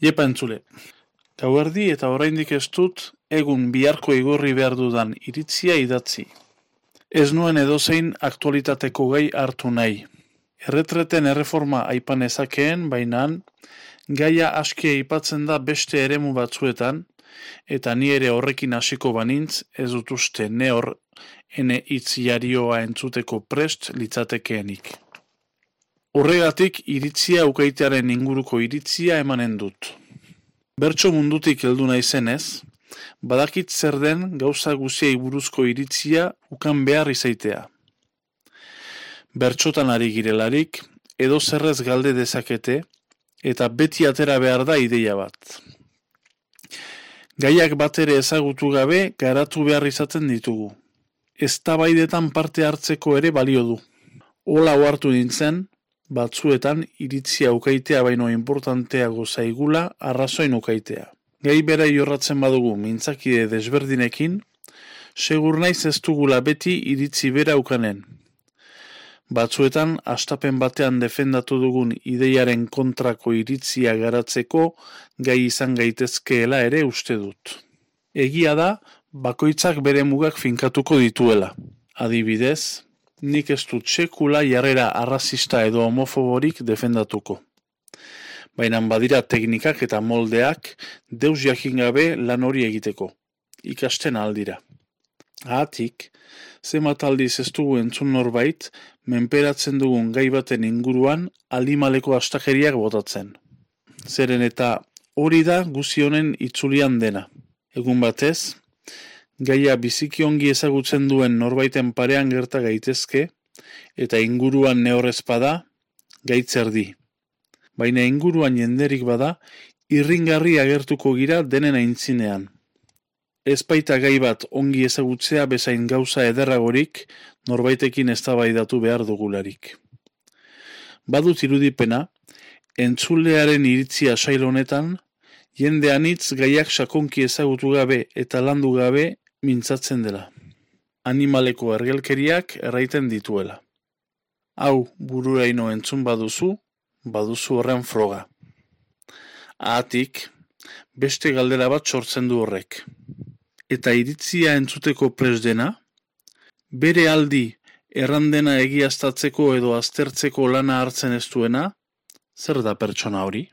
Iepa entzule. Gauerdi eta oraindik ez dut egun biharko igorri behar dudan iritzia idatzi. Ez nuen edozein aktualitateko gai hartu nahi. Erretreten erreforma aipan ezakeen, bainan, gaia aski aipatzen da beste eremu batzuetan, eta ni ere horrekin hasiko banintz ez dut uste ne hor ene itziarioa entzuteko prest litzatekeenik. Horregatik iritzia ukaitearen inguruko iritzia emanen dut. Bertso mundutik heldu naizenez, badakit zer den gauza guziei buruzko iritzia ukan behar izaitea. Bertxotan ari girelarik, edo zerrez galde dezakete, eta beti atera behar da ideia bat. Gaiak bat ere ezagutu gabe garatu behar izaten ditugu. Ez parte hartzeko ere balio du. Ola oartu nintzen, batzuetan iritzia ukaitea baino importanteago zaigula arrazoin ukaitea. Gai bera jorratzen badugu mintzakide desberdinekin, segur naiz ez dugula beti iritzi bera ukanen. Batzuetan, astapen batean defendatu dugun ideiaren kontrako iritzia garatzeko gai izan gaitezkeela ere uste dut. Egia da, bakoitzak bere mugak finkatuko dituela. Adibidez, nik ez dut sekula jarrera arrazista edo homofoborik defendatuko. Baina badira teknikak eta moldeak deus jakin gabe lan hori egiteko. Ikasten aldira. Ahatik, zemat aldiz ez dugu entzun norbait, menperatzen dugun gai baten inguruan alimaleko astakeriak botatzen. Zeren eta hori da guzionen itzulian dena. Egun batez, gaia biziki ongi ezagutzen duen norbaiten parean gerta gaitezke, eta inguruan neorrez bada, gaitzer di. Baina inguruan jenderik bada, irringarri agertuko gira denen aintzinean. Ez baita gai bat ongi ezagutzea bezain gauza ederragorik norbaitekin eztabaidatu behar dugularik. Badut irudipena, entzulearen iritzia sail honetan, jende anitz gaiak sakonki ezagutu gabe eta landu gabe mintzatzen dela. Animaleko ergelkeriak erraiten dituela. Hau, bururaino entzun baduzu, baduzu horren froga. Ahatik, beste galdera bat sortzen du horrek. Eta iritzia entzuteko presdena, bere aldi errandena egiaztatzeko edo aztertzeko lana hartzen ez duena, zer da pertsona hori?